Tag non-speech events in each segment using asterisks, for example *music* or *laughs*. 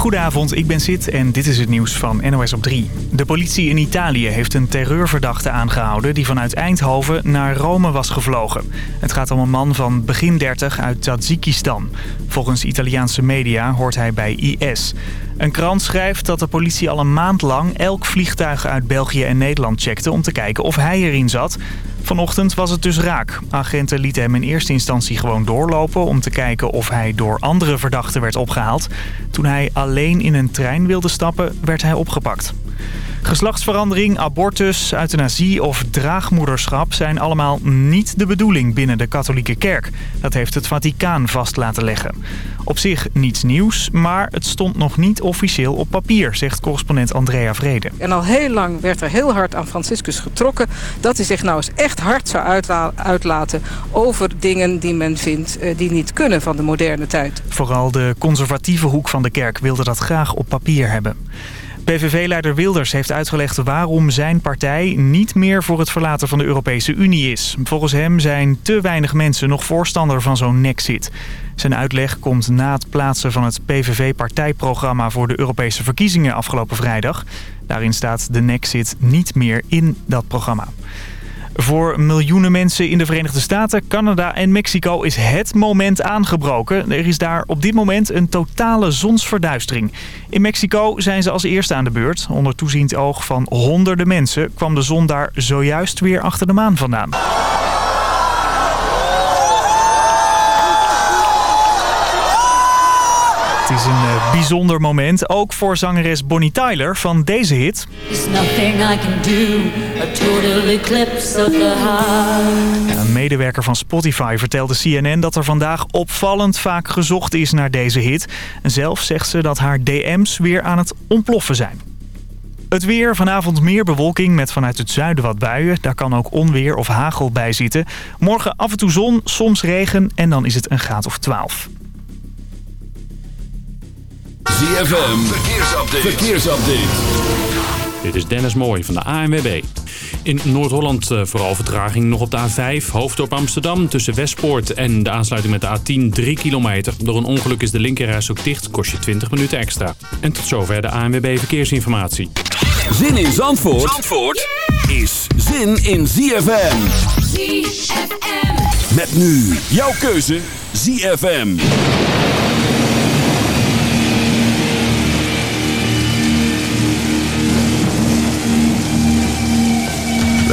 Goedenavond, ik ben Sid en dit is het nieuws van NOS op 3. De politie in Italië heeft een terreurverdachte aangehouden... die vanuit Eindhoven naar Rome was gevlogen. Het gaat om een man van begin 30 uit Tajikistan. Volgens Italiaanse media hoort hij bij IS. Een krant schrijft dat de politie al een maand lang... elk vliegtuig uit België en Nederland checkte om te kijken of hij erin zat... Vanochtend was het dus raak. Agenten lieten hem in eerste instantie gewoon doorlopen... om te kijken of hij door andere verdachten werd opgehaald. Toen hij alleen in een trein wilde stappen, werd hij opgepakt. Geslachtsverandering, abortus, euthanasie of draagmoederschap zijn allemaal niet de bedoeling binnen de katholieke kerk. Dat heeft het Vaticaan vast laten leggen. Op zich niets nieuws, maar het stond nog niet officieel op papier, zegt correspondent Andrea Vrede. En al heel lang werd er heel hard aan Franciscus getrokken dat hij zich nou eens echt hard zou uitlaten over dingen die men vindt eh, die niet kunnen van de moderne tijd. Vooral de conservatieve hoek van de kerk wilde dat graag op papier hebben. PVV-leider Wilders heeft uitgelegd waarom zijn partij niet meer voor het verlaten van de Europese Unie is. Volgens hem zijn te weinig mensen nog voorstander van zo'n nexit. Zijn uitleg komt na het plaatsen van het PVV-partijprogramma voor de Europese verkiezingen afgelopen vrijdag. Daarin staat de nexit niet meer in dat programma. Voor miljoenen mensen in de Verenigde Staten, Canada en Mexico is het moment aangebroken. Er is daar op dit moment een totale zonsverduistering. In Mexico zijn ze als eerste aan de beurt. Onder toeziend oog van honderden mensen kwam de zon daar zojuist weer achter de maan vandaan. Het is een uh, bijzonder moment, ook voor zangeres Bonnie Tyler van deze hit. Een medewerker van Spotify vertelde CNN dat er vandaag opvallend vaak gezocht is naar deze hit. En zelf zegt ze dat haar DM's weer aan het ontploffen zijn. Het weer, vanavond meer bewolking met vanuit het zuiden wat buien. Daar kan ook onweer of hagel bij zitten. Morgen af en toe zon, soms regen en dan is het een graad of 12. ZFM, verkeersupdate. verkeersupdate. Dit is Dennis Mooij van de ANWB. In Noord-Holland uh, vooral vertraging nog op de A5, hoofddorp Amsterdam... tussen Westpoort en de aansluiting met de A10 3 kilometer. Door een ongeluk is de linkerreis ook dicht, kost je 20 minuten extra. En tot zover de ANWB Verkeersinformatie. Zin in Zandvoort, Zandvoort is zin in ZFM. ZFM. Met nu jouw keuze ZFM.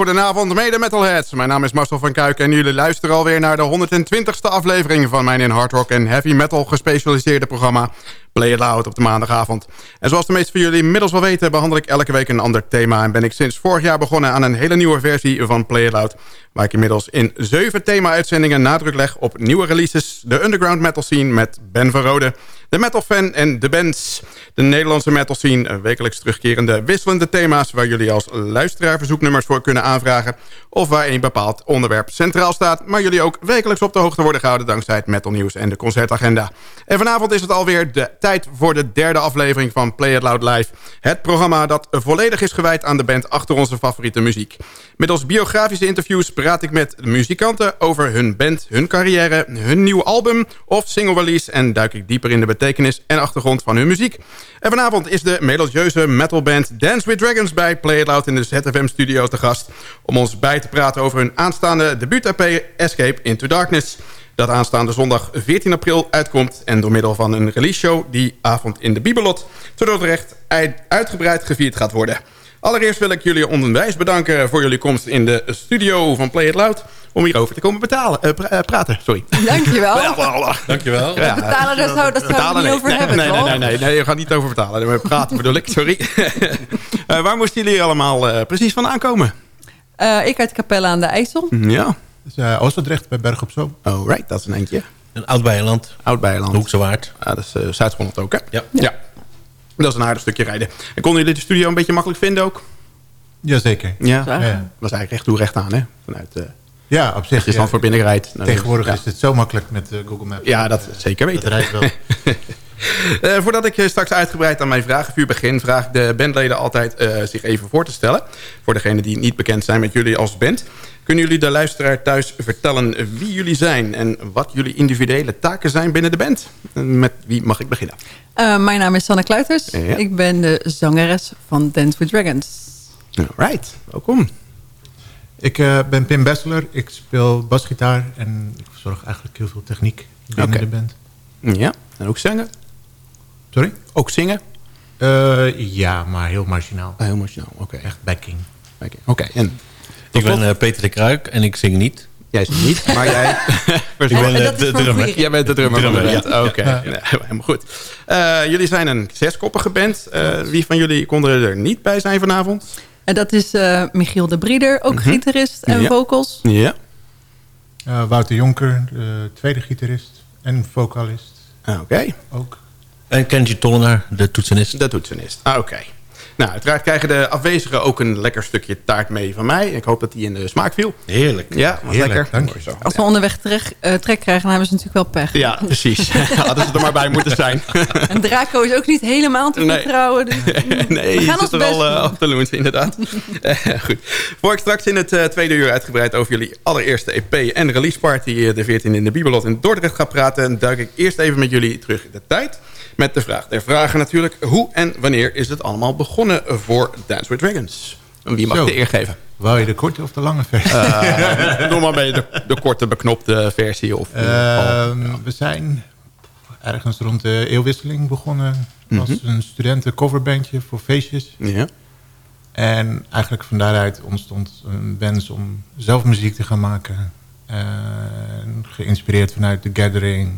Goedenavond mede metalheads. Mijn naam is Marcel van Kuik en jullie luisteren alweer naar de 120ste aflevering van mijn in hard rock en heavy metal gespecialiseerde programma Play It Loud op de maandagavond. En zoals de meesten van jullie inmiddels wel weten... behandel ik elke week een ander thema... en ben ik sinds vorig jaar begonnen aan een hele nieuwe versie van Play It Loud... waar ik inmiddels in zeven thema-uitzendingen nadruk leg op nieuwe releases... de underground metal scene met Ben van Rode, de metal fan en de bands... de Nederlandse metal scene, wekelijks terugkerende wisselende thema's... waar jullie als luisteraar verzoeknummers voor kunnen aanvragen... of waar een bepaald onderwerp centraal staat... maar jullie ook wekelijks op de hoogte worden gehouden... dankzij het metal nieuws en de concertagenda. En vanavond is het alweer de tijd voor de derde aflevering van Play It Loud Live. Het programma dat volledig is gewijd aan de band achter onze favoriete muziek. Middels biografische interviews praat ik met muzikanten over hun band, hun carrière, hun nieuw album of single release... en duik ik dieper in de betekenis en achtergrond van hun muziek. En vanavond is de melodieuze metalband Dance with Dragons bij Play It Loud in de ZFM-studio te gast... om ons bij te praten over hun aanstaande debuut-EP Escape Into Darkness dat aanstaande zondag 14 april uitkomt... en door middel van een release show die avond in de Bibelot... te Dordrecht uitgebreid gevierd gaat worden. Allereerst wil ik jullie onwijs bedanken voor jullie komst in de studio van Play It Loud... om hierover te komen betalen, uh, pra praten. Sorry. Dankjewel. *laughs* Dankjewel. Ja, betalen, daar zou, dat zou we niet over nee, hebben, nee, toch? nee, nee, nee, nee, je gaat niet over betalen. We praten bedoel ik, sorry. uh, *laughs* waar moesten jullie allemaal uh, precies van aankomen? Uh, ik uit Capelle aan de IJssel. Ja. Dus, uh, Oosterdrecht bij Berg op Zoom. Oh, right, dat is een eentje. Een Oud-Beijerland. Oud-Beijerland. Hoekse Waard. Ah, dat is uh, Zuid-Holland ook, hè? Ja. ja. Dat is een aardig stukje rijden. En konden jullie de studio een beetje makkelijk vinden ook? Jazeker. Ja, ja. ja. was eigenlijk recht toe recht aan, hè? Vanuit, uh, ja, op zich. Als je ja. voor binnenrijdt. Tegenwoordig ja. is het zo makkelijk met Google Maps. Ja, dat zeker weten. Dat rijdt wel. Uh, *laughs* *laughs* voordat ik straks uitgebreid aan mijn vragenvuur begin... vraag ik de bandleden altijd uh, zich even voor te stellen. Voor degenen die niet bekend zijn met jullie als band. Kunnen jullie de luisteraar thuis vertellen wie jullie zijn... en wat jullie individuele taken zijn binnen de band? Met wie mag ik beginnen? Uh, mijn naam is Sanne Kluiters. Ja. Ik ben de zangeres van Dance with Dragons. Right, welkom. Ik uh, ben Pim Besseler. Ik speel basgitaar en ik verzorg eigenlijk heel veel techniek binnen okay. de band. Ja, en ook zingen? Sorry? Ook zingen? Uh, ja, maar heel marginaal. Ah, heel marginaal, oké. Okay. Echt backing. backing. Oké, okay. en? Ik ben uh, Peter de Kruik en ik zing niet. Jij zingt niet, maar jij... *laughs* ik ben uh, de drummer. Jij bent de drummer. drummer ja. Oké, okay. ja. ja, helemaal goed. Uh, jullie zijn een zeskoppige band. Uh, wie van jullie konden er niet bij zijn vanavond? En dat is uh, Michiel de Brieder, ook mm -hmm. gitarist en ja. vocals. Ja. Uh, Wouter Jonker, de tweede gitarist en vocalist. Oké. Okay. Ook. En Kenji Tollenaar, de toetsenist. De toetsenist, ah, oké. Okay. Nou, uiteraard krijgen de afwezigen ook een lekker stukje taart mee van mij. Ik hoop dat die in de smaak viel. Heerlijk. Ja, was Heerlijk, lekker. Dank je. Zo. Als we ja. onderweg trek, uh, trek krijgen, dan hebben ze natuurlijk wel pech. Ja, precies. *laughs* *laughs* Hadden ze er maar bij moeten zijn. en Draco is ook niet helemaal te vertrouwen. Nee, dus, *laughs* nee we gaan zit er al uh, op de loens, inderdaad. uh, goed. Voor ik straks in het uh, tweede uur uitgebreid over jullie allereerste EP en release party de 14 in de Bibelot in Dordrecht ga praten... duik ik eerst even met jullie terug in de tijd... Met de vraag der vragen natuurlijk. Hoe en wanneer is het allemaal begonnen voor Dance with Dragons? En wie mag Zo. de eer geven? Wou je de korte of de lange versie? Uh, doe maar bij de, de, korte beknopte versie. Of uh, ja. We zijn ergens rond de eeuwwisseling begonnen. als mm -hmm. een studenten coverbandje voor feestjes. Ja. En eigenlijk van daaruit ontstond een wens om zelf muziek te gaan maken. Uh, geïnspireerd vanuit The Gathering...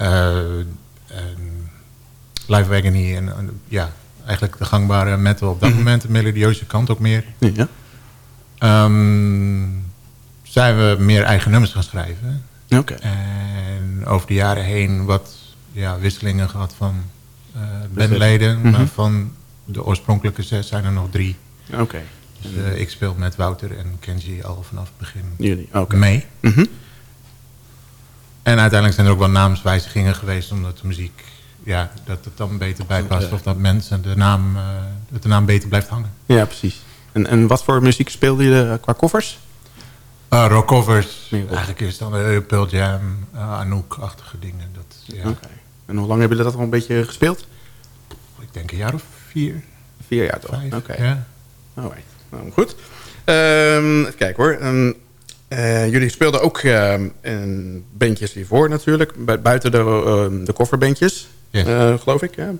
Uh, en Live Agony en, ja, eigenlijk de gangbare metal op dat mm -hmm. moment. De melodieuze kant ook meer. Ja. Um, zijn we meer eigen nummers gaan schrijven. Okay. En over de jaren heen wat ja, wisselingen gehad van uh, bandleden. Mm -hmm. Maar van de oorspronkelijke zes zijn er nog drie. Oké. Okay. Dus uh, ik speel met Wouter en Kenji al vanaf het begin Jullie, okay. mee. Mm -hmm. En uiteindelijk zijn er ook wel naamswijzigingen geweest... omdat de muziek, ja, dat het dan beter bijpast... of dat mensen de naam, uh, dat de naam beter blijft hangen. Ja, precies. En, en wat voor muziek speelde je qua covers? Uh, rockcovers. Eigenlijk is het dan uh, Pearl Jam, uh, Anouk-achtige dingen. Dat, ja. okay. En hoe lang hebben jullie dat al een beetje gespeeld? Ik denk een jaar of vier. Vier jaar toch? Oké. Okay. Ja. Alright. Nou, goed. Um, even kijken hoor. Um, Uh, jullie speelden ook uh, in bandjes hiervoor natuurlijk. Buiten de, uh, de kofferbandjes, yes. geloof ik. Ja.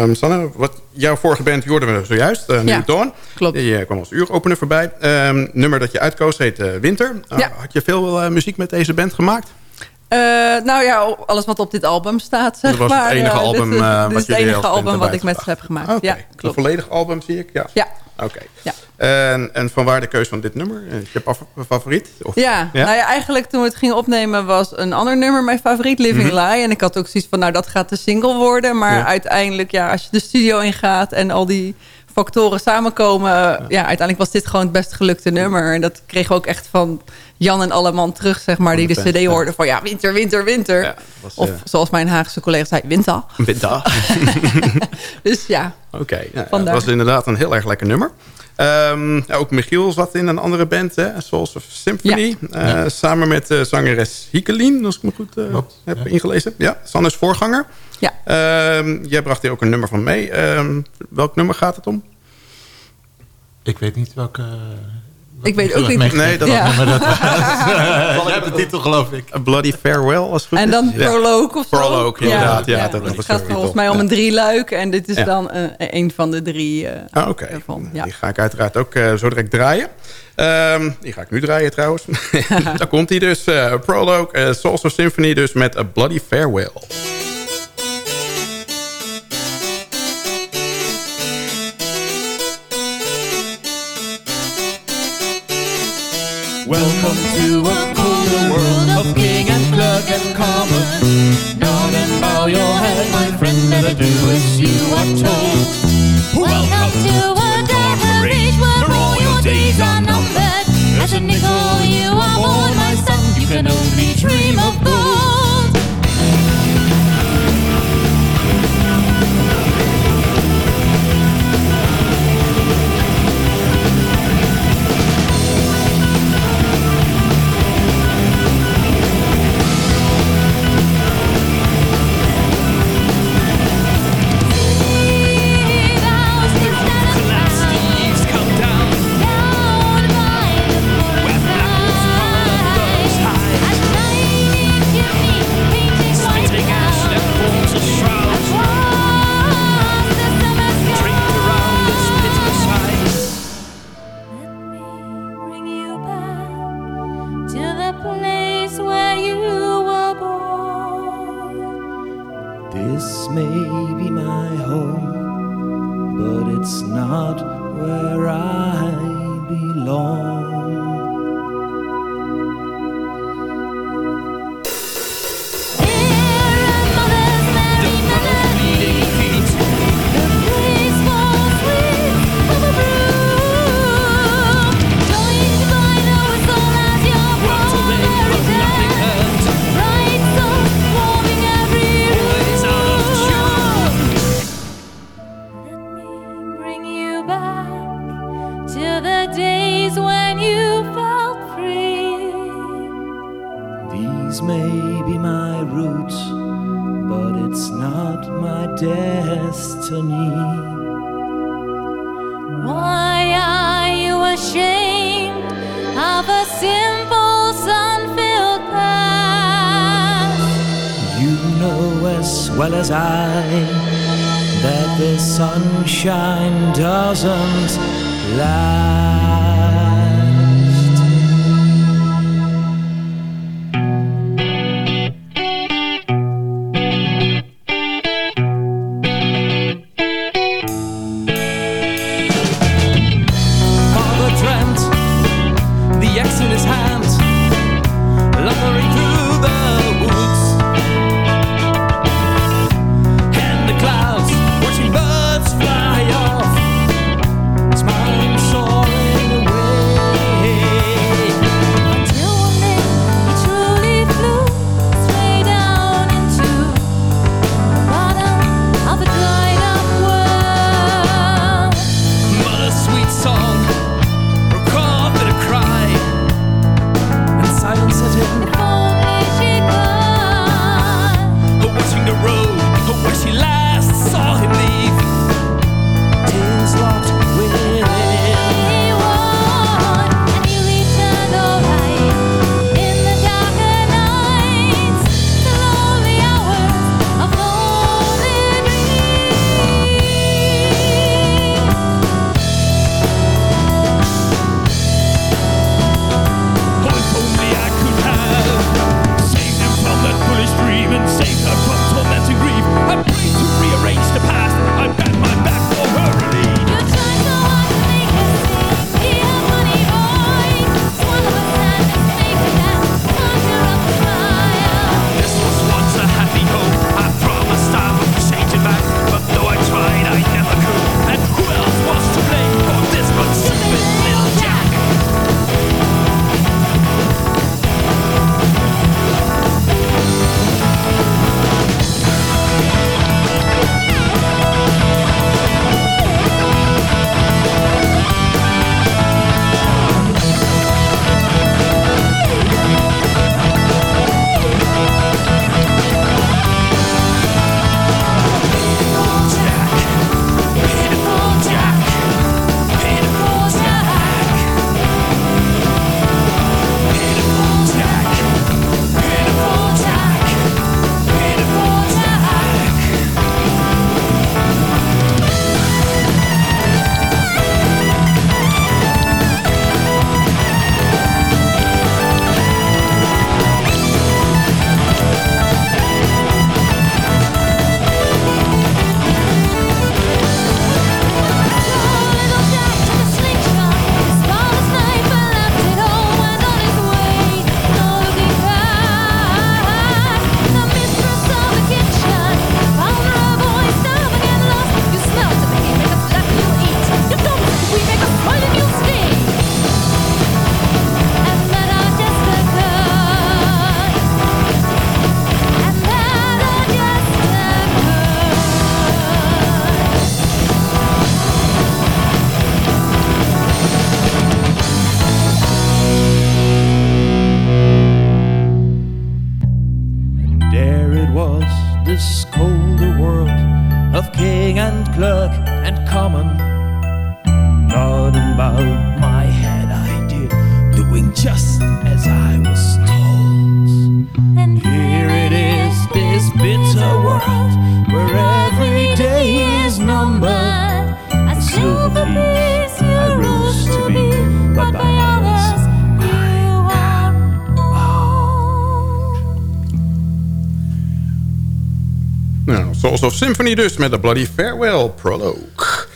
Um, Sanne, wat, jouw vorige band hoorden we zojuist, uh, ja, Dawn. klopt. Die kwam als uuropener voorbij. Um, nummer dat je uitkoos heet Winter. Ja. had je veel muziek met deze band gemaakt? Uh, nou ja, alles wat op dit album staat, zeg dat was maar. *laughs* het enige album dit, uh, dit wat is het enige album wat ik met ze heb gemaakt. Okay. Ja, klopt. Een volledig album zie ik? Ja. ja. Oké. Okay. Ja. En, en vanwaar de keuze van dit nummer? Is je favoriet? Of? Ja, ja, nou ja, eigenlijk toen we het gingen opnemen was een ander nummer mijn favoriet, Living mm -hmm. Lie. En ik had ook zoiets van, nou dat gaat de single worden. Maar ja. uiteindelijk, ja, als je de studio ingaat en al die factoren samenkomen... Ja. ja, uiteindelijk was dit gewoon het best gelukte nummer. En dat kregen we ook echt van Jan en Alleman terug, zeg maar... die de, de cd hoorden van ja, winter, winter, winter. Was, of zoals mijn Haagse collega zei, winter. Winter. *laughs* dus ja, Oké, okay, ja, dat was inderdaad een heel erg lekker nummer. Um, ja, ook Michiel zat in een andere band, hè? Souls of Symphony. Ja. Uh, ja. Samen met uh, zangeres Hiekelien, als ik me goed uh, heb ingelezen. Ja, Sannes voorganger. Ja. Um, jij bracht hier ook een nummer van mee. Um, welk nummer gaat het om? Ik weet niet welke... Ik weet ook niet. Nee, dat ja. *laughs* nummer. Dat *laughs* was de titel, geloof ik. A Bloody Farewell, als het goed En dan is. Prologue of zo? Prologue, inderdaad. Ja, ja, het gaat volgens mij om een drie luik. En dit is ja. dan uh, een van de drie uh, ah, Oké, okay. ja. die ga ik uiteraard ook uh, zo direct draaien. Um, die ga ik nu draaien trouwens. *laughs* Daar komt hij dus. Prologue, Souls of Symphony dus met A Bloody Farewell. Welcome to a cooler world of king and clerk and common. Nod and bow your head, my friend, never do as you are told. Welcome to a dark age where all your days are numbered. As a nickel you are born, my son, you can only dream of gold. bring you back to the days when you felt free. These may be my roots, but it's not my destiny. Why are you ashamed of a simple sun filled past? You know as well as I sunshine doesn't last. Of Symphony dus, met de Bloody Farewell Prologue.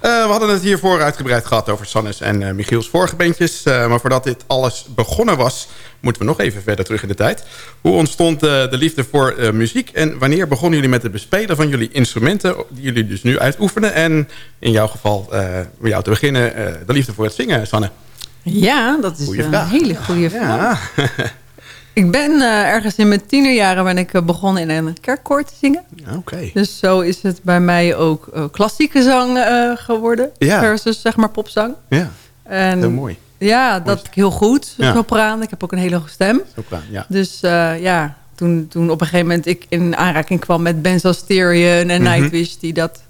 Eh, we hadden het hiervoor uitgebreid gehad over Sannes en eh, Michiels vorige bandjes. Eh, maar voordat dit alles begonnen was, moeten we nog even verder terug in de tijd. Hoe ontstond de liefde voor muziek en wanneer begonnen jullie met het bespelen van jullie instrumenten... die jullie dus nu uitoefenen? En in jouw geval, voor jou te beginnen, de liefde voor het zingen, Sanne. Ja, dat is een hele goede vraag. Ja, *laughs* Ik ben eh, ergens in mijn tienerjaren ben ik eh, begonnen in een kerkkoor te zingen. oké. Dus zo is het bij mij ook eh, klassieke zang geworden. Ja. Versus zeg maar popzang. Ja, En, heel mooi. Ja, dat ik heel goed. Ja. Sopraan. Ik heb ook een hele hoge stem. Sopran, ja. Dus ja, toen, toen op een gegeven moment ik in aanraking kwam met Benzo Stereo en Mhm. Nightwish... die dat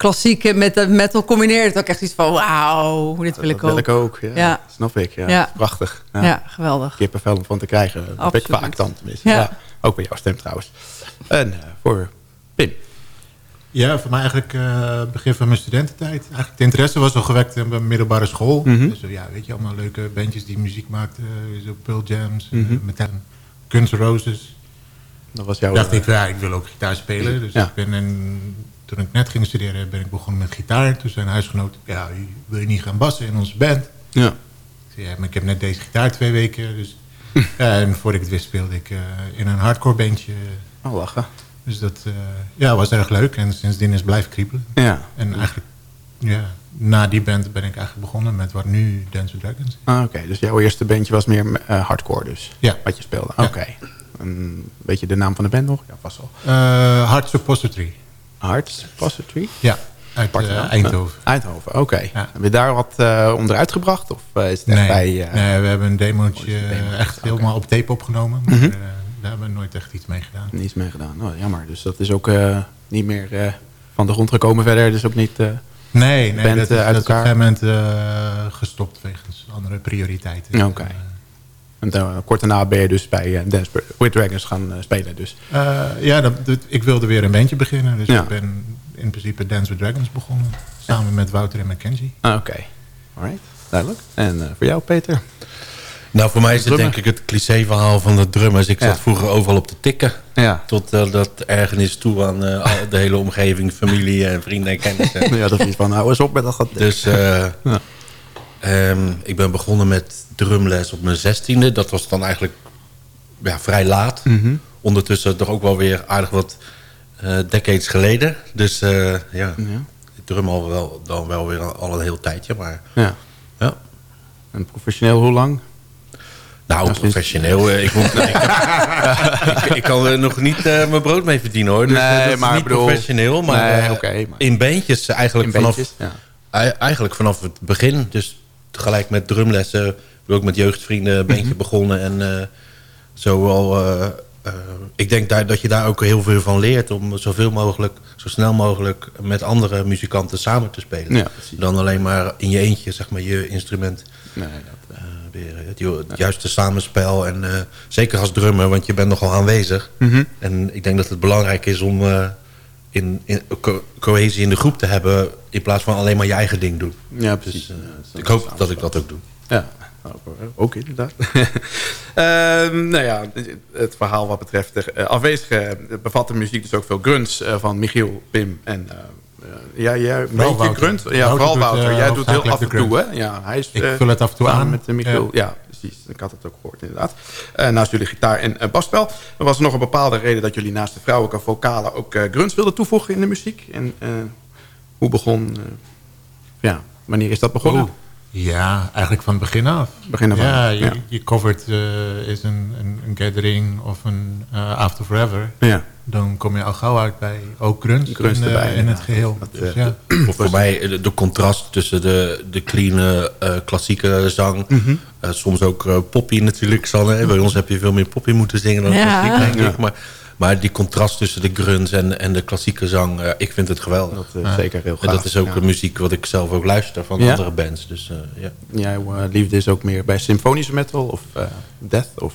klassieke met de metal combineerde. Dat ik echt iets van, wauw, dit wil dat ik ook. wil ik ook, ja. Ja. Snap ik, ja. Ja. Prachtig. Ja, geweldig. Kippenvel om van te krijgen. Dat heb ik vaak dan tenminste. Ja. Ja. Ook bij jouw stem trouwens. En eh, voor Pim. Ja, voor mij eigenlijk eh, begin van mijn studententijd. Eigenlijk de interesse was al gewekt in mijn middelbare school. Mhm. Dus eh, ja, weet je, allemaal leuke bandjes die muziek maakten. Uh, zo Pearl Jams, Mhm. met Guns N' Roses. Dat was jouw... dacht ik, ja, ik wil ook gitaar spelen. Dus Ja. ik ben in, toen ik net ging studeren, ben ik begonnen met gitaar. Toen zei een huisgenoot, ja, wil je niet gaan bassen in onze band? Ja. Ik zei, ja, maar ik heb net deze gitaar twee weken. Dus, ja, en voordat ik het wist speelde ik eh, in een hardcore bandje. Oh, lachen. Dus dat eh, ja, was erg leuk. En sindsdien is blijven kriebelen. Ja. En eigenlijk, ja, na die band ben ik eigenlijk begonnen met wat nu Dance with Dragons. Ah, Oké, dus jouw eerste bandje was meer eh, hardcore dus? Ja. Wat je speelde? Ja. Oké. Een beetje de naam van de band nog? Ja, vast al. Uh, Hard Suppository. Hard Suppository? Ja, uit eh. Eindhoven. Eindhoven, oké. Ja. Heb je daar wat eh onderuit gebracht? Of eh, is het echt Nee, bij... nee, we hebben een demootje echt helemaal op tape opgenomen. Maar Mhm. daar hebben we nooit echt iets mee gedaan. Niets mee gedaan. Oh, jammer. Dus dat is ook niet meer van de grond gekomen verder. Dus ook niet... Nee, nee band, dat, is, uit dat op een gegeven moment gestopt wegens andere prioriteiten. Oké. En dan, kort daarna ben je dus bij eh, Dance with Dragons gaan eh, spelen. Dus. Eh, ja, dat, dat- ik wilde weer een bandje beginnen. Dus Ja. ik ben in principe Dance with Dragons begonnen. Samen met Wouter en Mackenzie. Ah, oké. Alright, duidelijk. En eh, voor jou, Peter? Nou, voor mij is het denk ik het cliché-verhaal van de drummers. Ik Ja. zat vroeger overal op te tikken. Ja. Tot eh, dat ergernis toe aan eh, de hele omgeving, familie en vrienden en kennissen. *laughs* ja, dat is van, nou eens op met dat gat. Dus eh, Ja. Ehm, ik ben begonnen met drumles op mijn zestiende. Dat was dan eigenlijk ja, vrij laat. Mhm. Ondertussen toch ook wel weer aardig wat eh, decades geleden. Dus eh, ja, Ja. ik drum al wel, dan wel weer al, een heel tijdje. Maar Ja. ja. En professioneel hoe lang? Nou, sinds- professioneel. eh, Ik, moet, *laughs* ik, ik, ik kan er nog niet mijn brood mee verdienen hoor. Dus, Nee, dat is maar niet bedoel- professioneel. Maar, Nee, maar- in bandjes eigenlijk In vanaf, ja. ei- eigenlijk vanaf het begin. Dus tegelijk met drumlessen. Ik ben ook met jeugdvrienden een bandje Mhm. begonnen. En eh, zo wel... eh, eh, ik denk daar, dat je daar ook heel veel van leert. Om zoveel mogelijk, zo snel mogelijk... met andere muzikanten samen te spelen. Ja. Dan alleen maar in je eentje, zeg maar, je instrument Nee, dat, weer het, ju- het juiste samenspel. En zeker als drummer, want je bent nogal aanwezig. Mhm. En ik denk dat het belangrijk is om in, in, co- cohesie in de groep te hebben... in plaats van alleen maar je eigen ding doen. Ja, precies. Dus, eh, dat is ik hoop dat ik dat ook doe. Ja, ook, ook inderdaad. *laughs* Ehm, nou ja, het verhaal wat betreft de eh, afwezigen bevat de muziek dus ook veel grunts eh, van Michiel, Pim en... ja, jij beetje Wouter. grunt. Ja, Wouter vooral Wouter. eh, Jij doet heel af en de toe, hè? Ja, hij is, Ik eh, vul het af en toe aan. met eh, Michiel. Ja. precies. Ik had het ook gehoord, inderdaad. Eh, naast jullie gitaar en basspel. Er was nog een bepaalde reden dat jullie naast de vrouwelijke vocalen ook grunts wilden toevoegen in de muziek. En hoe begon... ja, wanneer is dat begonnen? Oeh. Ja, eigenlijk van het begin af. Begin af ja, je, ja. je covert is een, een, een gathering of een After Forever. Ja. Dan kom je al gauw uit bij ook grunts, in, eh, erbij, in het geheel. Dat, Dus eh, ja. Voor, voor mij eh, de, de contrast tussen de, de clean eh, klassieke zang... Mhm. eh, soms ook poppy natuurlijk, Sanne. hè. Bij ons heb je veel meer poppy moeten zingen dan Ja. klassiek, denk ik. Maar, Maar die contrast tussen de grunts en, en de klassieke zang, ik vind het geweldig. Dat is zeker heel En dat gaaf, is ook ja. de muziek wat ik zelf ook luister van Ja? andere bands. Dus, eh, ja. Jouw eh, liefde is ook meer bij symfonische metal of eh, death? Of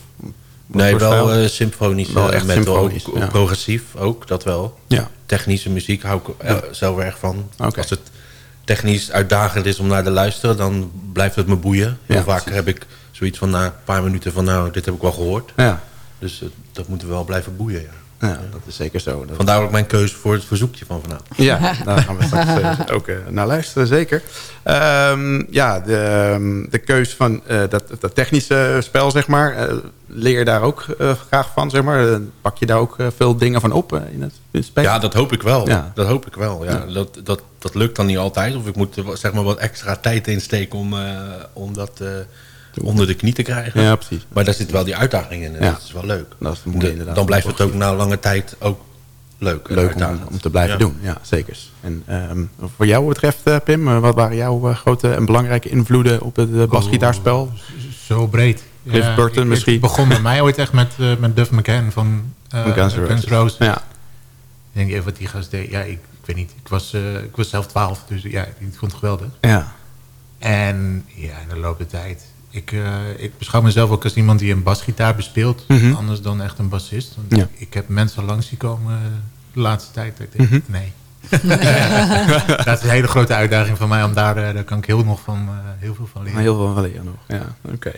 Nee, wel eh symfonisch. Wel eh, echt metal, symfonisch, ook, ja. Progressief ook, dat wel. Ja. Technische muziek hou ik Ja. zelf erg van. Als het technisch uitdagend is om naar te luisteren... dan blijft het me boeien. Heel vaak precies. heb ik zoiets van na een paar minuten van... nou, dit heb ik wel gehoord. Ja. Dus eh, dat moet wel blijven boeien, ja. Ja, dat is zeker zo. Dat- Vandaar ook mijn keuze voor het verzoekje van vanavond. Ja, *laughs* daar gaan we straks eh, ook eh, naar luisteren, zeker. Ehm, ja, de, ehm, de keus van eh, dat, dat technische spel, zeg maar. eh, leer je daar ook eh, graag van, zeg maar? Pak je daar ook veel dingen van op in, het, in het spel? Ja, dat hoop ik wel. Ja. Dat hoop ik wel. Ja. Dat, dat, dat lukt dan niet altijd. Of ik moet er zeg maar wat extra tijd insteken om, eh, om dat eh, onder de knie te krijgen. Ja, precies. Maar daar zit wel die uitdaging in. En Ja. dat is wel leuk. Dat is het inderdaad. Dan blijft het ook na lange tijd ook leuk. Leuk om, om te blijven Ja. doen, ja, zeker. En ehm, voor jou betreft, eh, Pim, eh, wat waren jouw eh, grote en belangrijke invloeden op het uh, basgitaarspel? Zo breed. Cliff Ja, Burton ik- misschien? Het begon bij mij ooit echt met, eh, met Duff McCann van eh Van Guns N' Guns Roses. Ja. Ik denk even wat die gast deed. Ja, ik, ik weet niet. Ik was, eh, ik was zelf 12, dus ja, ik vond het geweldig. Ja. En ja, in de loop der tijd. Ik, eh, ik beschouw mezelf ook als iemand die een basgitaar bespeelt. Mhm. Anders dan echt een bassist. Want Ja. ik, ik heb mensen langs zien komen eh, de laatste tijd. dat Ik denk, Mhm. nee. *laughs* dat is een hele grote uitdaging voor mij. Om daar, eh, daar kan ik heel, nog van, eh, heel veel van leren. Heel veel van leren nog, ja. Oké.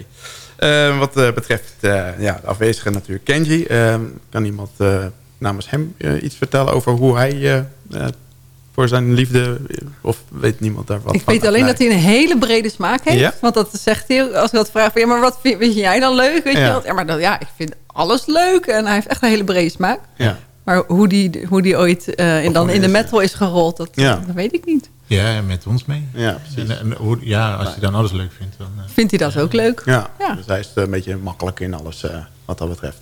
Eh, wat betreft eh, ja, de afwezige natuurlijk Kenji. eh, kan iemand eh, namens hem iets vertellen over hoe hij voor zijn liefde... of weet niemand daar wat Ik weet alleen Nee. dat hij een hele brede smaak heeft. Ja? Want dat zegt hij, als ik dat vraag van... ja, maar wat vind, vind jij dan leuk? Weet Ja. je? Ja, maar dan, ja, ik vind alles leuk. En hij heeft echt een hele brede smaak. Ja. Maar hoe die, hoe die ooit eh, in, dan in de metal is gerold, dat, Ja. dat weet ik niet. Ja, met ons mee. Ja, precies. En, en hoe- ja, als je dan alles leuk vindt. Dan, eh, Vindt hij dat ook leuk? Ja, Ja. dus hij is een beetje makkelijk in alles eh, wat dat betreft.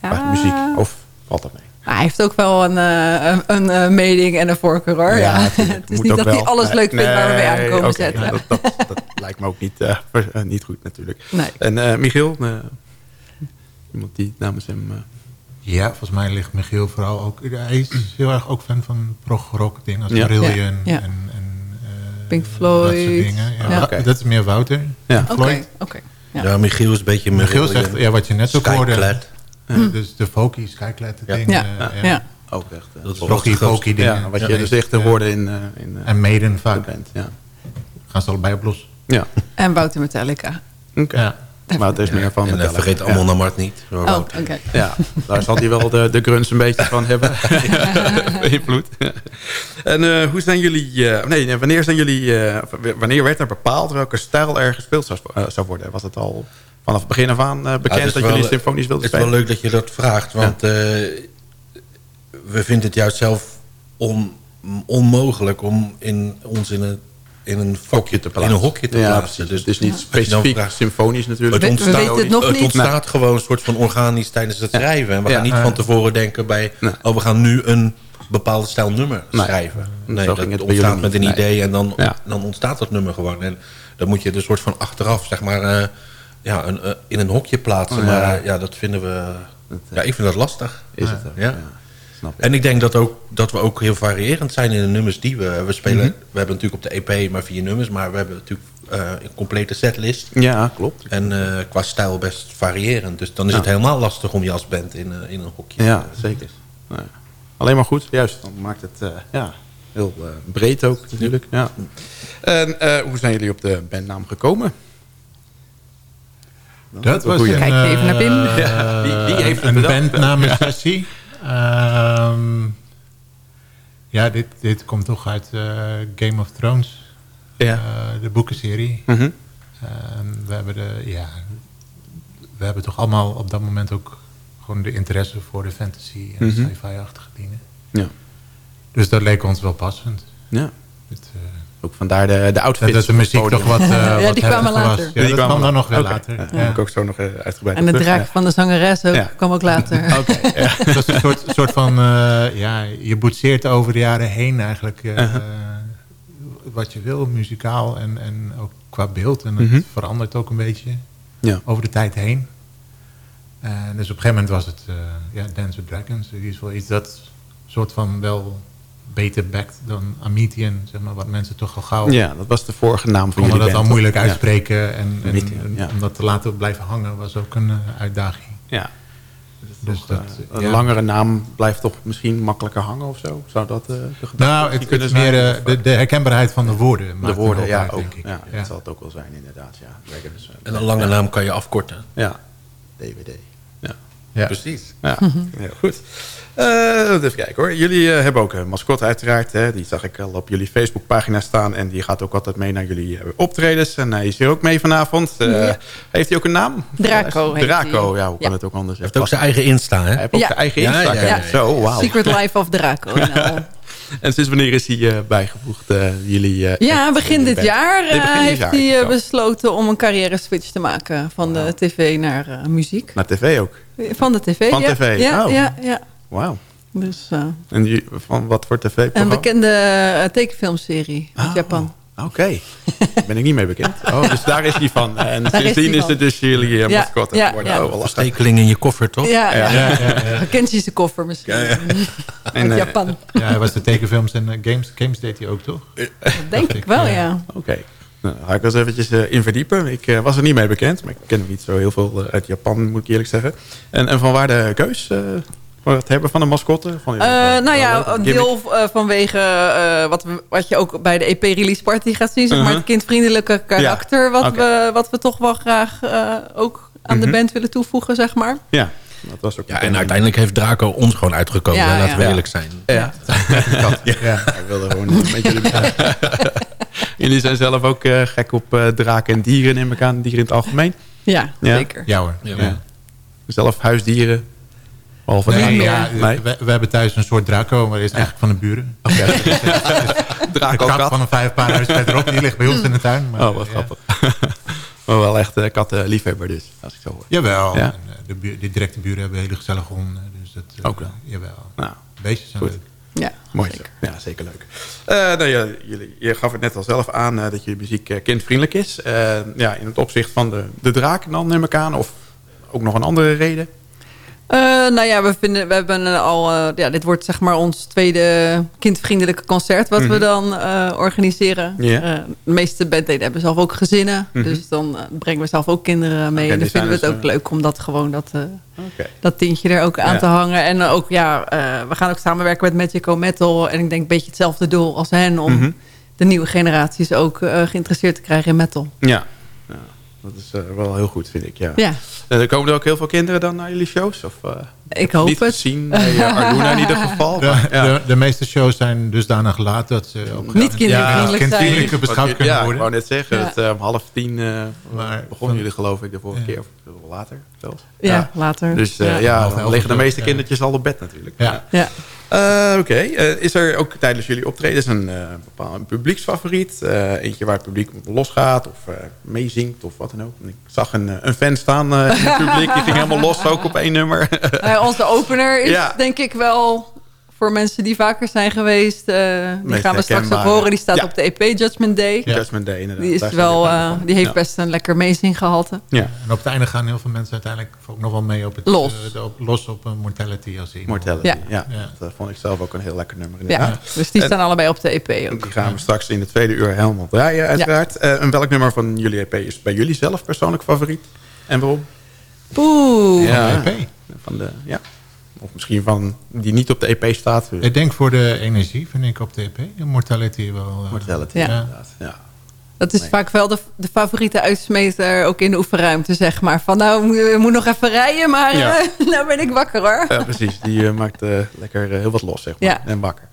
eh muziek. Of valt dat mee? Maar hij heeft ook wel een, eh, een, een eh, mening en een voorkeur hoor. Ja, *laughs* het is Moet niet dat hij alles leuk vindt waar we mee aankomen oké, zetten. nou, dat, dat, dat *laughs* lijkt me ook niet, eh, niet goed natuurlijk. Nee. En eh, Michiel, eh, iemand die namens hem... Ja, volgens mij ligt Michiel vooral ook... Hij is heel erg ook fan van prog-rock dingen als Ja. Marillion Ja, ja. en, en eh, Pink dat Floyd. soort dingen. Ja. Dat is meer Wouter. Ja. Pink Oké. Ja, Ja. Michiel is een beetje... Michiel zegt, ja, wat je net ook hoorde. Eh, Dus de folky, Skyclad, Ja. dingen. Ja. eh, Ja. ook echt... eh, Dat is grootste. folky dingen. ja, wat je Ja. dus echt te horen in, eh in eh, En Maiden de vaak. band. Ja. Gaan ze allebei op los. ja. En Wouter Metallica. Oké. Ja. Maar het is meer van... En vergeet allemaal naar Mart niet. Oh, Wouter. oké. Ja, daar zal hij wel de, de grunts een beetje van hebben. *laughs* *laughs* Invloed. en eh, hoe zijn jullie... eh, nee, nee, wanneer zijn jullie... eh, wanneer werd er bepaald welke stijl er gespeeld zou, zou worden? Was het al vanaf het begin af aan eh, Ja, bekend het dat wel- jullie symfonisch wilden Het is wel spelen? leuk dat je dat vraagt, want eh, we vinden het juist zelf on- onmogelijk om in, ons in een, in een Hokje te in plaatsen. een hokje te Ja, plaatsen. Dus het is niet je specifiek vraagt- symfonisch natuurlijk. We- we weten het nog het niet. ontstaat gewoon een soort van organisch tijdens het Ja. schrijven. En we Ja. gaan niet Ja. van tevoren denken bij... Nee. oh, we gaan nu een bepaalde stijl nummer Nee. schrijven. Zo Nee, ging dat het ontstaat met een idee en dan, Ja. dan ontstaat dat nummer gewoon. En dan moet je een soort van achteraf, zeg maar... eh, ja, een, eh, in een hokje plaatsen. Ja. Maar eh, ja, dat vinden we... Ja, ik vind dat lastig. Is het ook, Ja. Snap ik. En ik denk dat, ook, dat we ook heel variërend zijn in de nummers die we... We spelen, Mhm. we hebben natuurlijk op de EP maar vier nummers... maar we hebben natuurlijk eh, een complete setlist. Ja, klopt. En eh, qua stijl best variërend. Dus dan is Ja. het helemaal lastig om je als band in, eh, in een hokje Ja, zeker. Nou ja. Alleen maar goed, juist. Dan maakt het eh, ja, heel eh, breed ook natuurlijk. Ja. En eh, hoe zijn jullie op de bandnaam gekomen? Dat was een, Kijk even naar Pim. eh, *laughs* Ja, wie- wie heeft het een bedacht? bandnamensessie. Ehm ja, dit, dit komt toch uit eh, Game of Thrones. Ja. Eh, de boekenserie. Ehm, we hebben de, ja, we hebben toch allemaal op dat moment ook gewoon de interesse voor de fantasy en Mhm. sci-fi-achtige dingen. Ja. Dus dat leek ons wel passend. ja. Het, eh, Ook vandaar de, de outfits. dat, dat de muziek toch wat, eh Ja, wat die kwamen later. was. Ja, dat kwam dan nog wel later. Ja, Ja. daar heb ik ook zo nog eh, uitgebreid En de draak van de zangeres ook, Ja. kwam ook later. *laughs* Oké, ja. *laughs* Het was een soort, soort van, eh, ja, je boetseert over de jaren heen eigenlijk eh, Uh-huh. wat je wil, muzikaal en, en ook qua beeld. En het Mhm. verandert ook een beetje Ja. over de tijd heen. En dus op een gegeven moment was het eh, ja, Dance with Dragons. Die is wel iets dat soort van wel beter backt dan Amitian, zeg maar, wat mensen toch al gauw... Ja, dat was de vorige naam van konden jullie dat al moeilijk? Ja. uitspreken. En, en, Amitian, en ja. om dat te laten blijven hangen was ook een eh, uitdaging. Ja. Dus dat, Eh, een ja. langere naam blijft toch misschien makkelijker hangen of zo? Zou dat eh, de gedachte Nou, het, kunnen het is meer de, de herkenbaarheid van de woorden. de woorden, ja, uit, ook. denk ik. Ja, Ja. dat zal het ook wel zijn inderdaad. Ja. En een lange ja. naam kan je afkorten. Ja, DVD. Ja, Ja. Precies. ja. *laughs* heel goed. Eh, even kijken hoor. Jullie eh, hebben ook een mascotte uiteraard. Hè. Die zag ik al op jullie Facebookpagina staan. En die gaat ook altijd mee naar jullie eh, optredens. En hij is hier ook mee vanavond. Eh, Ja. Heeft hij ook een naam? Draco Draco, ja, hoe kan het ook anders? Hij heeft ook zijn eigen Insta, hè? Hij heeft ook zijn eigen Insta. ja, kijk. ja, ja. Zo, wauw. Secret Life of Draco. *laughs* Nou. En sinds wanneer is hij eh, bijgevoegd? jullie, eh, Ja, begin dit jaar begin heeft jaar, hij besloten om een carrière switch te maken van de tv naar eh, muziek. Naar tv ook? Van de tv, Van ja. tv, Ja, oh. ja, ja. Wauw. Dus eh, En die, van wat voor tv-programma? een bekende eh, tekenfilmserie uit Oh. Japan. Oké, Daar *laughs* ben ik niet mee bekend. *laughs* Oh, dus daar is hij van. En Daar is sindsdien is het dus jullie eh, Ja, mascotte ja, geworden. ja. Oh. Verstekeling in je koffer, toch? Ja, ja. Ja. Kent je zijn koffer misschien? *laughs* Eh, Japan. Ja, hij was de tekenfilms en games, games deed hij ook, toch? Dat denk ik wel, ja. Oké. Nou, ga ik wel eens eventjes eh, in verdiepen. Ik was er niet mee bekend, maar ik ken niet zo heel veel uit Japan, moet ik eerlijk zeggen. En, en van waar de keus voor het hebben van een mascotte? Van, Eh, nou ja, een deel eh, vanwege eh, wat, we, wat je ook bij de EP-release party gaat zien. Zeg maar Uh-huh. het kindvriendelijke karakter. Wat, we, wat we toch wel graag eh, ook aan de Mhm. band willen toevoegen, zeg maar. Ja, dat was ook Ja, en uiteindelijk heeft Draco ons gewoon uitgekozen. Ja, hè, laten we eerlijk zijn. Ja, ja. *laughs* ik wilde gewoon een beetje... *laughs* Jullie zijn zelf ook eh, gek op eh, draken en dieren, neem ik aan. Dieren in het algemeen. Ja, Ja. zeker. Ja hoor. Ja. Ja. Zelf huisdieren. Nee, ja, Nee. we, we hebben thuis een soort Draco, maar die is eigenlijk van de buren. De Draco kat kat. van een vijf paar huizen verderop, die ligt bij ons in de tuin. Maar, Oh, wat ja. grappig. *laughs* maar wel echt uh, kattenliefhebber dus, als ik zo hoor. Jawel. Ja. En, eh, de, buur, de directe buren hebben hele gezellige honden. Dus dat, eh, Ook wel. Jawel. Nou, Beestjes zijn goed. leuk. Ja, Mooi zeker. zo. Ja, zeker leuk. Eh, nou ja, jullie, je gaf het net al zelf aan eh, dat je muziek eh, kindvriendelijk is. Eh, ja, in het opzicht van de, de draak dan neem ik aan. Of ook nog een andere reden. Eh, nou ja, we, vinden, we hebben eh, al... eh, ja, dit wordt zeg maar ons tweede kindvriendelijke concert... wat we Mhm. dan organiseren. De meeste bandleden hebben zelf ook gezinnen. Mhm. Dus dan brengen we zelf ook kinderen mee. En dan vinden we het dus, ook leuk om dat gewoon... Dat, Oké. dat tintje er ook aan Ja. te hangen. En ook, ja, we gaan ook samenwerken met Magical Metal. En ik denk een beetje hetzelfde doel als hen... om Mhm. de nieuwe generaties ook geïnteresseerd te krijgen in metal. Ja. Ja dat is eh, wel heel goed, vind ik. Ja. Ja, Eh, er komen er ook heel veel kinderen dan naar jullie shows? Of, eh, ik hoop niet het. gezien bij uh, Aruna in ieder geval. De, maar, ja. de, de meeste shows zijn dusdanig laat dat ze ook Niet kindervriendelijk zijn. kindvriendelijker beschouwd kunnen ja, ik worden. wou net zeggen, Ja. dat, eh, om half tien eh, Maar begonnen van- jullie geloof ik de vorige Ja. keer. Of later zelfs. Ja, later. Dus eh, Ja. ja, dan liggen de meeste ja. kindertjes al op bed natuurlijk. Ja. Eh, Oké, Eh, is er ook tijdens jullie optredens een eh bepaald publieksfavoriet? Eentje waar het publiek losgaat of meezingt of wat dan ook? Ik zag een, een fan staan in het publiek, die ging helemaal los ook op één nummer. Onze opener is Ja. denk ik wel voor mensen die vaker zijn geweest. eh, die Meest gaan we straks ook horen. Die staat Ja. op de EP Judgment Day. Ja. Judgment Day inderdaad. Die, is Daar wel, eh, die heeft Ja. best een lekker meezinggehalte. Ja, En op het einde gaan heel veel mensen uiteindelijk ook nog wel mee op het, Los. eh, de- op, los op een mortality. Als iemand- Mortality. Ja. Ja. Ja. dat vond ik zelf ook een heel lekker nummer. Ja. Dus die En- staan allebei op de EP ook. Die gaan we straks in de tweede uur helemaal draaien, uiteraard. Eh, en welk nummer van jullie EP is bij jullie zelf persoonlijk favoriet? En waarom? Oeh. Ja, EP. Van de, ja. Of misschien van die niet op de EP staat. Ik denk voor de energie vind ik op de EP de mortality wel... eh, Mortality, Ja. inderdaad. Ja. Dat is Nee. vaak wel de, de favoriete uitsmeter ook in de oefenruimte, zeg maar. Van nou, we moet nog even rijden, maar Ja. eh, *laughs* nou ben ik wakker hoor. Ja, precies. Die eh, maakt eh, lekker heel wat los, zeg maar. Ja. En wakker.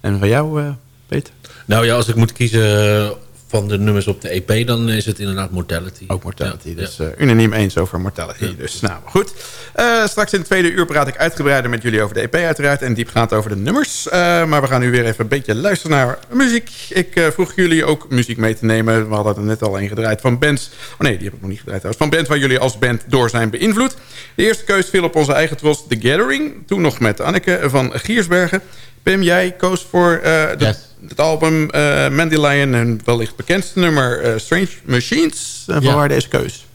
En van jou, eh, Peter? Nou ja, als ik moet kiezen van de nummers op de EP, dan is het inderdaad Mortality. Ook Mortality. Ja, dus eh, unaniem eens over Mortality. Dus nou, goed. Eh, straks in het tweede uur praat ik uitgebreider met jullie over de EP uiteraard. En diepgaand over de nummers. Eh, maar we gaan nu weer even een beetje luisteren naar muziek. Ik eh, vroeg jullie ook muziek mee te nemen. We hadden er net al een gedraaid van bands. Oh nee, die heb ik nog niet gedraaid trouwens. Van bands waar jullie als band door zijn beïnvloed. De eerste keus viel op onze eigen trots The Gathering. Toen nog met Anneke van Giersbergen. Pim, jij koos voor eh, de- Yes. Het album eh Mandy Lion en wellicht bekendste nummer eh, Strange Machines. En Ja. waar deze keus?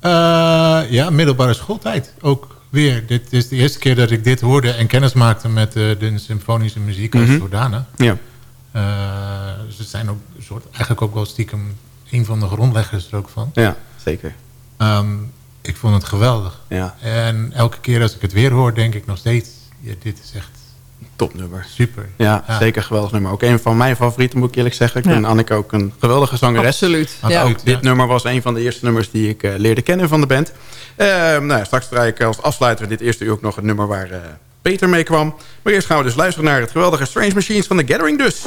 Eh, ja, middelbare schooltijd ook weer. Dit is de eerste keer dat ik dit hoorde en kennis maakte met eh, de symfonische muziek als Mhm. zodanig. Ja. Eh, ze zijn ook een soort, eigenlijk ook wel stiekem een van de grondleggers er ook van. Ja, zeker. Ehm, ik vond het geweldig. Ja. En elke keer als ik het weer hoor, denk ik nog steeds... Ja, dit is echt Topnummer. super. Ja, zeker geweldig nummer. Ook een van mijn favorieten, moet ik eerlijk zeggen. Ik Ja. vind Anneke ook een geweldige zangeres. Absoluut. Want Ja. ook dit nummer was een van de eerste nummers die ik eh, leerde kennen van de band. Eh, nou, ja, straks draai ik als afsluiter dit eerste uur ook nog het nummer waar eh, Peter mee kwam. Maar eerst gaan we dus luisteren naar het geweldige Strange Machines van The Gathering dus.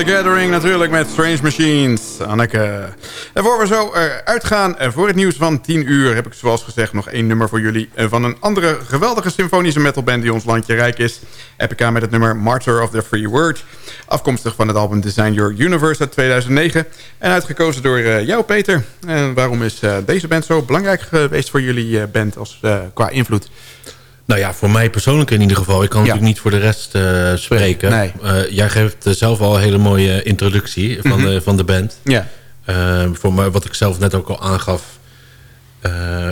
The Gathering natuurlijk met Strange Machines. Anneke. En voor we zo eh, uitgaan eh, voor het nieuws van 10 uur... heb ik zoals gezegd nog één nummer voor jullie... eh, van een andere geweldige symfonische metalband die ons landje rijk is. Epica met het nummer Martyr of the Free Word. Afkomstig van het album Design Your Universe uit 2009. En uitgekozen door jou, Peter. En waarom is deze band zo belangrijk geweest voor jullie band als, qua invloed? Nou ja, voor mij persoonlijk in ieder geval. Ik kan Ja. natuurlijk niet voor de rest eh, spreken. Nee. Eh, jij geeft eh, zelf al een hele mooie introductie van, Mhm. de, van de band. Ja. Voor mij, wat ik zelf net ook al aangaf...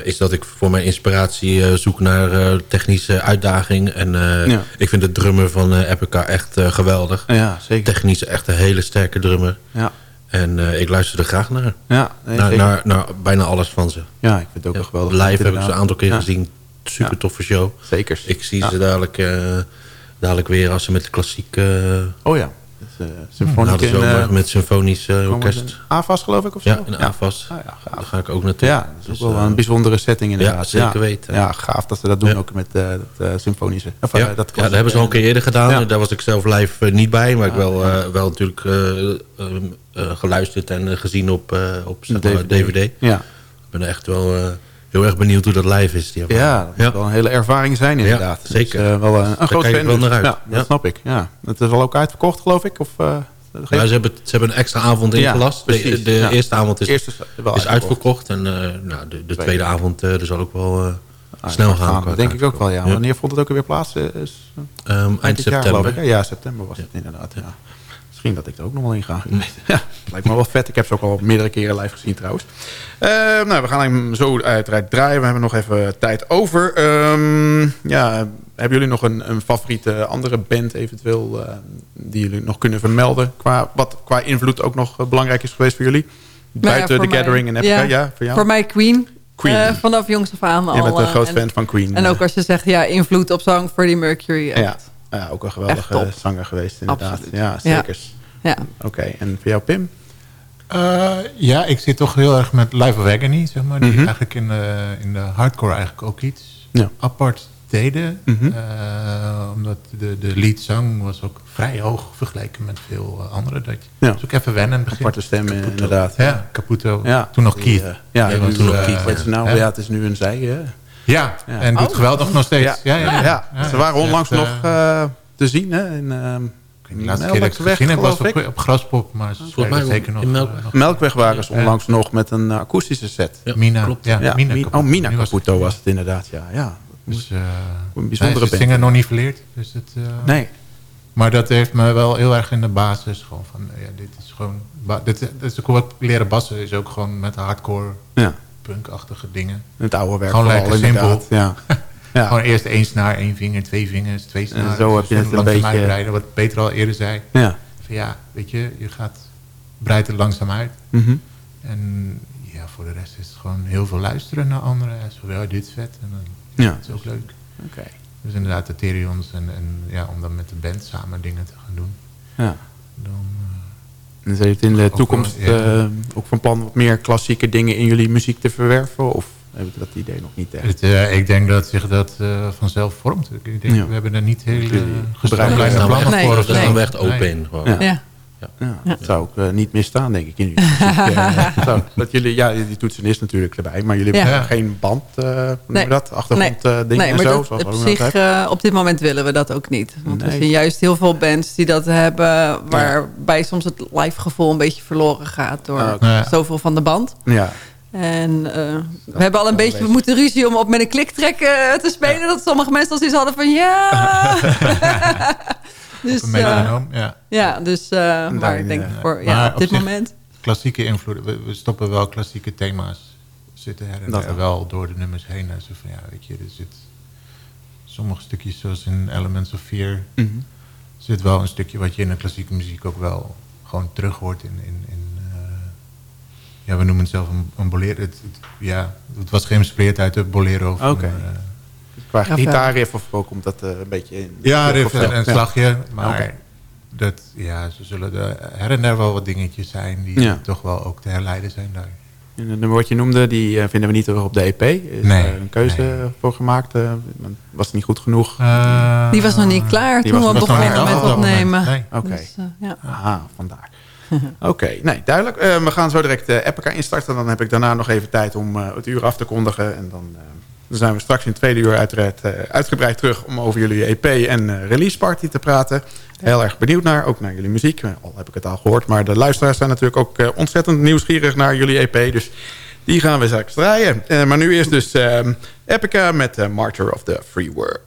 is dat ik voor mijn inspiratie zoek naar technische uitdaging. En Ja. ik vind de drummer van Epica echt geweldig. Ja, zeker. Technisch echt een hele sterke drummer. Ja. En ik luister er graag naar. Ja, nee, naar, naar, naar bijna alles van ze. Ja, ik vind het ook wel geweldig. Live heb ik ze een aantal keer Ja. gezien. Super toffe show. Zeker. Ik zie ze dadelijk, eh, dadelijk weer als ze met de klassieke... Oh ja. Dus, na symfonisch in, zomer eh, met symfonisch eh, orkest. AFAS geloof ik of zo? Ja, in AFAS. Ah, ja, gaaf. Daar ga ik ook naartoe. Ja, dat is Dus, ook wel eh, een bijzondere setting inderdaad. Ja, zeker weten. Ja, gaaf dat ze dat doen ook met eh, dat eh, symfonische. Of, eh, ja, dat ja, dat hebben ze al een keer eerder gedaan. Ja. Daar was ik zelf live eh, niet bij. Maar ik Ah, wel, eh, wel natuurlijk eh, eh, eh, geluisterd en eh, gezien op, eh, op DVD. Ja. Ik ben echt wel eh, heel erg benieuwd hoe dat live is. Die Ja, dat moet wel een hele ervaring zijn inderdaad. Ja, zeker. Dus, wel, eh, een Daar groot fan. wel dus. naar uit. Ja, dat snap ik. Ja. Het is wel ook uitverkocht geloof ik? Of, Ja, ze, hebben, ze hebben een extra avond ingelast. de de eerste avond is, Eerste is uitverkocht. uitverkocht. En nou, de, de Tweede. avond eh, er zal ook wel Ah, snel gaan. Dat denk ik ook wel, ja. Wanneer vond het ook weer plaats? Is- Ehm, eind eind dit jaar, september. Ja, september was het inderdaad. Ja. Misschien dat ik er ook nog wel in ga. *laughs* Ja, lijkt me wel vet. Ik heb ze ook al meerdere keren live gezien trouwens. Eh, nou, we gaan hem zo uiteraard draaien. We hebben nog even tijd over. Ehm, ja, hebben jullie nog een, een favoriete andere band eventueel... eh, die jullie nog kunnen vermelden? Qua, wat qua invloed ook nog eh, belangrijk is geweest voor jullie? Nou ja, Buiten The mij- Gathering en Epica? Ja, voor jou? Voor mij Queen. Queen. Vanaf jongs af aan al. Je bent een groot en- fan van Queen. En ook als je zegt, ja, invloed op zang Freddie Mercury. echt. Ja, ja ook een geweldige zanger geweest inderdaad. Absoluut. Ja, zeker. Ja. Oké, en voor jou Pim? Eh, ja, ik zit toch heel erg met Life of Agony, zeg maar. Die Mhm. eigenlijk in de, in de hardcore eigenlijk ook iets Ja. apart deden. Mhm. Eh, omdat de, de leadzang was ook vrij hoog vergeleken met veel eh, anderen. Dat je, Ja. Dus ook even wennen in het begin. Aparte stem eh, inderdaad. Ja, Caputo. Ja. Toen nog Keith. ja, toen nog Keith. nou? Ja. Ja, het is nu een zij. hè? Ja, Ja. en doet Oh. geweldig nog steeds. Ja, Ja, ja, ja, ja. ze waren Ja, onlangs nog eh, eh, te zien hè, in ehm, de laatste keer dat ik gezien heb was op, Graspop, maar ze spelen zeker nog. in Melkweg. eh, nog- Melkweg waren ze Ja. onlangs nog met een eh, akoestische set. Ja, Mina. klopt. Ja, Ja, Mina Mi- Caputo. oh, Mina was- Caputo was het inderdaad, ja. ja. Dus, eh, Een bijzondere nee, zingen nog niet verleerd. Dus het, eh, Nee, Maar dat heeft me wel heel erg in de basis gewoon van, ja, dit is gewoon, dit, dit is ook wat leren bassen is ook gewoon met hardcore ja. Punkachtige dingen. Het oude werk Gewoon vooral lekker inderdaad. Ja. *laughs* ja. Gewoon eerst één snaar, één vinger, twee vingers, twee snaren. zo heb je het een beetje- uitbreiden, wat Peter al eerder zei. ja. Van ja, weet je, je gaat, breidt het langzaam uit. Mhm. En ja, voor de rest is het gewoon heel veel luisteren naar anderen. En zo, ja, dit vet. En dan Ja. dat is ook leuk. Oké. Dus inderdaad, de Therions en, en ja, om dan met de band samen dingen te gaan doen. Ja. Dan, En ze heeft in de Ook toekomst wel, ja. eh, ook van plan wat meer klassieke dingen in jullie muziek te verwerven? Of hebben we dat idee nog niet echt? Het, eh, ik denk dat zich dat eh, vanzelf vormt. Ik denk, Ja. we hebben er niet hele Jullie Daar plannen Nee, voor. zo. staan we echt open Nee. in. Gewoon. Ja. Ja. Ja, dat zou ook eh, niet misstaan, denk ik, in. Eh, *laughs* zo, dat jullie, ja, die toetsenist natuurlijk erbij, maar jullie Ja. hebben geen band, eh Nee. dat? Achtergrond dingen nee, en maar zo, dat, op, zich, eh, op dit moment willen we dat ook niet. Want we Nee. zien juist heel veel bands die dat hebben... waarbij soms het live gevoel een beetje verloren gaat... door Ah, zoveel van de band. Ja, En eh, we hebben al een beetje... we moeten ruzie om op met een kliktrek eh, te spelen... dat sommige mensen al zoiets hadden van... ja. *laughs* *laughs* dus, Een eh, metronoom, ja. ja, dus... eh, maar ik denk voor ja, op op dit moment... Klassieke invloeden. We, we stoppen wel klassieke thema's. Zitten her en Dat wel. door de nummers heen. En zo van, ja, weet je, er zit sommige stukjes zoals in Elements of Fear... Mhm. zit wel een stukje wat je in de klassieke muziek ook wel gewoon terug hoort in... in, in eh, ja, we noemen het zelf een, een bolero. Het, het- ja, het was geïnspireerd uit de bolero. van, Oké. Qua gitaarriff of zo komt dat eh, een beetje in. Ja, riff en slagje. Maar dat, ja, ze zullen er her en der wel wat dingetjes zijn... die Ja. toch wel ook te herleiden zijn daar. En het nummer wat je noemde, die eh, vinden we niet terug op de EP. Is Nee, er een keuze voor gemaakt? eh, was het niet goed genoeg? Eh, Die was nog niet klaar toen we op dat moment. opnemen. Nee. Oké. Dus, eh, ja. Aha, vandaar. *laughs* Oké, nee, duidelijk. Eh, we gaan zo direct uh, Epica instarten. Dan heb ik daarna nog even tijd om eh, het uur af te kondigen. En dan, eh, dan zijn we straks in het tweede uur uiteraard, eh, uitgebreid terug... om over jullie EP en eh, release party te praten. Heel erg benieuwd naar, ook naar jullie muziek. Eh, Al heb ik het al gehoord, maar de luisteraars zijn natuurlijk ook eh, ontzettend nieuwsgierig naar jullie EP. Dus die gaan we straks draaien. Maar nu eerst dus eh, Epica met Martyr of the Free World.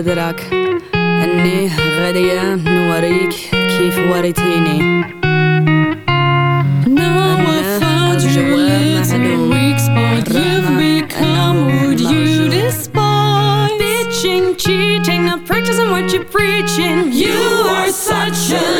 خدرك أني غادية نوريك كيف وريتيني you despise. Bitching, Cheating, not practicing what you're preaching. You are such a